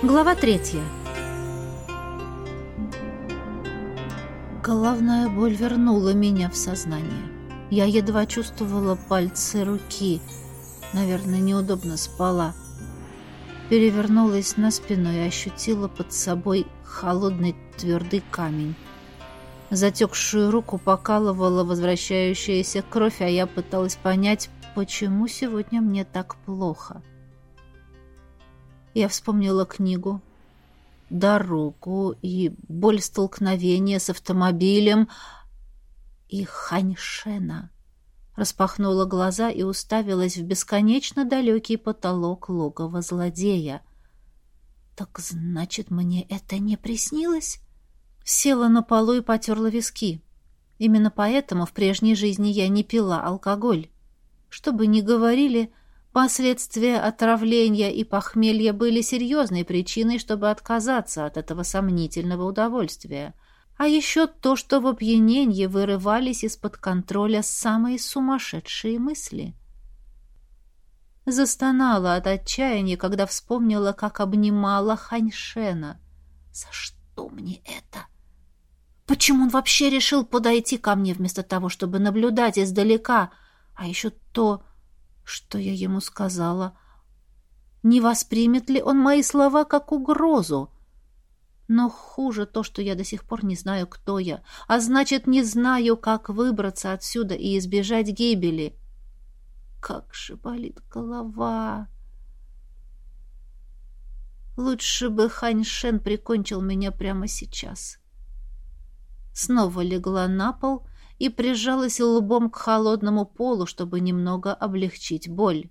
Глава третья. Головная боль вернула меня в сознание. Я едва чувствовала пальцы руки. Наверное, неудобно спала. Перевернулась на спину и ощутила под собой холодный твердый камень. Затекшую руку покалывала возвращающаяся кровь, а я пыталась понять, почему сегодня мне так плохо. Я вспомнила книгу, дорогу и боль столкновения с автомобилем и Ханьшена. Распахнула глаза и уставилась в бесконечно далекий потолок логова злодея. «Так значит, мне это не приснилось?» Села на полу и потерла виски. Именно поэтому в прежней жизни я не пила алкоголь. Что бы ни говорили, последствия отравления и похмелья были серьезной причиной, чтобы отказаться от этого сомнительного удовольствия. А еще то, что в опьянении вырывались из-под контроля самые сумасшедшие мысли. Застонала от отчаяния, когда вспомнила, как обнимала Ханьшена. «За что мне это?» Почему он вообще решил подойти ко мне вместо того, чтобы наблюдать издалека? А еще то, что я ему сказала. Не воспримет ли он мои слова как угрозу? Но хуже то, что я до сих пор не знаю, кто я, а значит, не знаю, как выбраться отсюда и избежать гибели. Как же болит голова! Лучше бы Хань Шен прикончил меня прямо сейчас. — снова легла на пол и прижалась лбом к холодному полу, чтобы немного облегчить боль.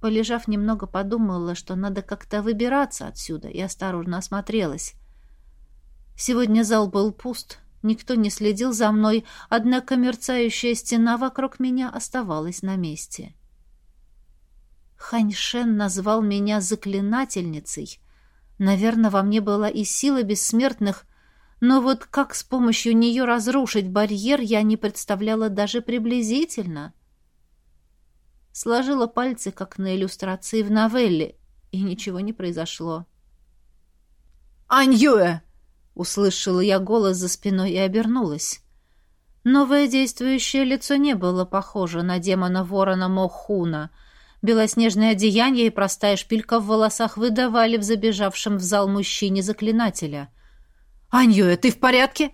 Полежав немного, подумала, что надо как-то выбираться отсюда, и осторожно осмотрелась. Сегодня зал был пуст, никто не следил за мной, однако мерцающая стена вокруг меня оставалась на месте. Ханьшен назвал меня заклинательницей. Наверное, во мне была и сила бессмертных, но вот как с помощью нее разрушить барьер, я не представляла даже приблизительно. Сложила пальцы, как на иллюстрации в новелле, и ничего не произошло. «Аньюэ!» — услышала я голос за спиной и обернулась. Новое действующее лицо не было похоже на демона ворона Мохуна. Белоснежное одеяние и простая шпилька в волосах выдавали в забежавшем в зал мужчине заклинателя — «Аньюэ, ты в порядке?»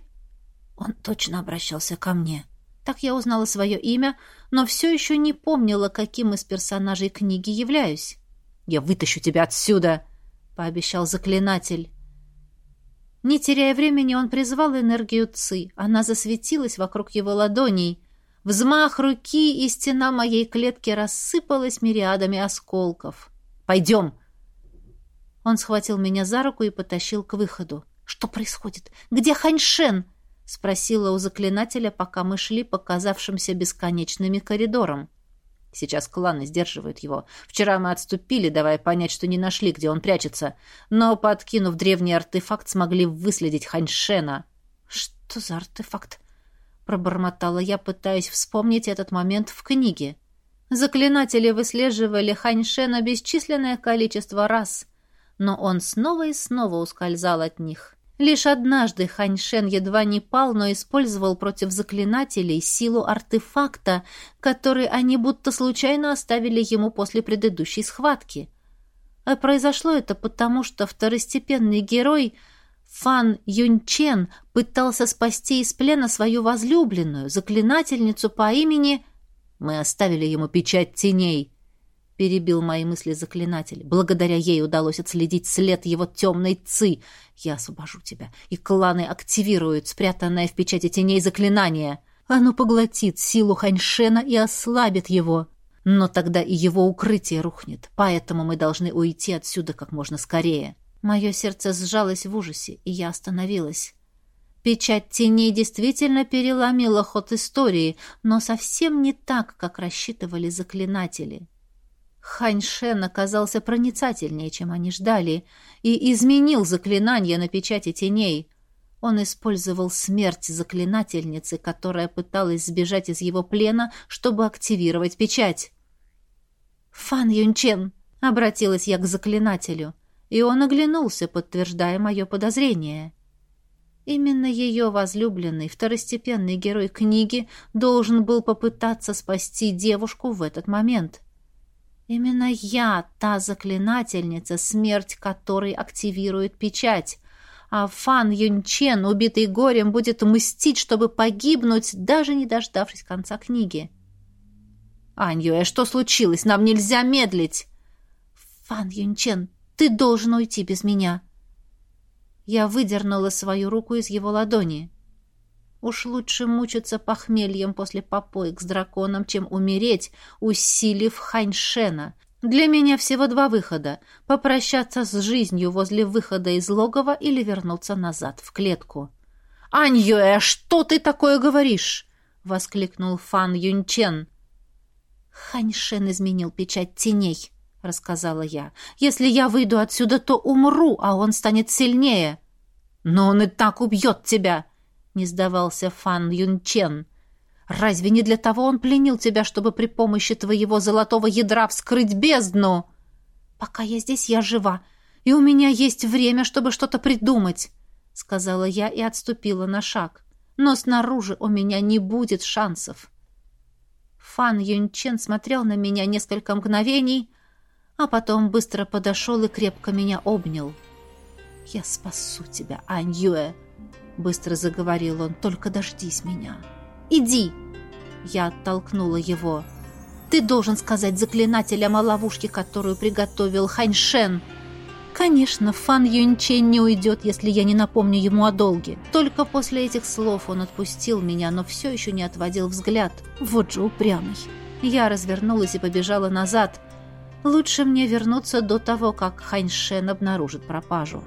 Он точно обращался ко мне. Так я узнала свое имя, но все еще не помнила, каким из персонажей книги являюсь. «Я вытащу тебя отсюда!» — пообещал заклинатель. Не теряя времени, он призвал энергию Ци. Она засветилась вокруг его ладоней. Взмах руки, и стена моей клетки рассыпалась мириадами осколков. «Пойдем!» Он схватил меня за руку и потащил к выходу. «Что происходит? Где Ханьшен?» — спросила у заклинателя, пока мы шли по казавшимся бесконечными коридорам. Сейчас кланы сдерживают его. Вчера мы отступили, давая понять, что не нашли, где он прячется. Но, подкинув древний артефакт, смогли выследить Ханьшена. «Что за артефакт?» — пробормотала я, пытаясь вспомнить этот момент в книге. Заклинатели выслеживали Ханьшена бесчисленное количество раз, но он снова и снова ускользал от них. Лишь однажды Ханьшен едва не пал, но использовал против заклинателей силу артефакта, который они будто случайно оставили ему после предыдущей схватки. А произошло это потому, что второстепенный герой Фан Юньчен пытался спасти из плена свою возлюбленную, заклинательницу по имени... Мы оставили ему печать теней, — перебил мои мысли заклинатель. «Благодаря ей удалось отследить след его темной ци. Я освобожу тебя, и кланы активируют спрятанное в печати теней заклинание. Оно поглотит силу Ханьшена и ослабит его. Но тогда и его укрытие рухнет, поэтому мы должны уйти отсюда как можно скорее». Мое сердце сжалось в ужасе, и я остановилась. Печать теней действительно переломила ход истории, но совсем не так, как рассчитывали заклинатели. Ханьшен оказался проницательнее, чем они ждали, и изменил заклинание на печати теней. Он использовал смерть заклинательницы, которая пыталась сбежать из его плена, чтобы активировать печать. «Фан Юнчен!» Обратилась я к заклинателю, и он оглянулся, подтверждая мое подозрение. Именно ее возлюбленный, второстепенный герой книги, должен был попытаться спасти девушку в этот момент. Именно я, та заклинательница, смерть которой активирует печать, а Фан Юнчен, убитый горем, будет мстить, чтобы погибнуть, даже не дождавшись конца книги. «Аньюэ, что случилось? Нам нельзя медлить!» «Фан Юнчен, ты должен уйти без меня!» Я выдернула свою руку из его ладони. Уж лучше мучиться похмельем после попоек с драконом, чем умереть, усилив Ханьшена. Для меня всего два выхода — попрощаться с жизнью возле выхода из логова или вернуться назад в клетку. «Аньюэ, что ты такое говоришь?» — воскликнул Фан Юнчен. «Ханьшен изменил печать теней», — рассказала я. «Если я выйду отсюда, то умру, а он станет сильнее». «Но он и так убьет тебя!» — не сдавался Фан Юнчен. «Разве не для того он пленил тебя, чтобы при помощи твоего золотого ядра вскрыть бездну?» «Пока я здесь, я жива, и у меня есть время, чтобы что-то придумать», — сказала я и отступила на шаг. «Но снаружи у меня не будет шансов». Фан Юнчен смотрел на меня несколько мгновений, а потом быстро подошел и крепко меня обнял. «Я спасу тебя, Аньюэ!» — быстро заговорил он. «Только дождись меня!» «Иди!» Я оттолкнула его. «Ты должен сказать заклинателям о ловушке, которую приготовил Ханьшен!» Конечно, Фан Юньчен не уйдет, если я не напомню ему о долге. Только после этих слов он отпустил меня, но все еще не отводил взгляд. Вот же упрямый. Я развернулась и побежала назад. Лучше мне вернуться до того, как Ханьшен обнаружит пропажу.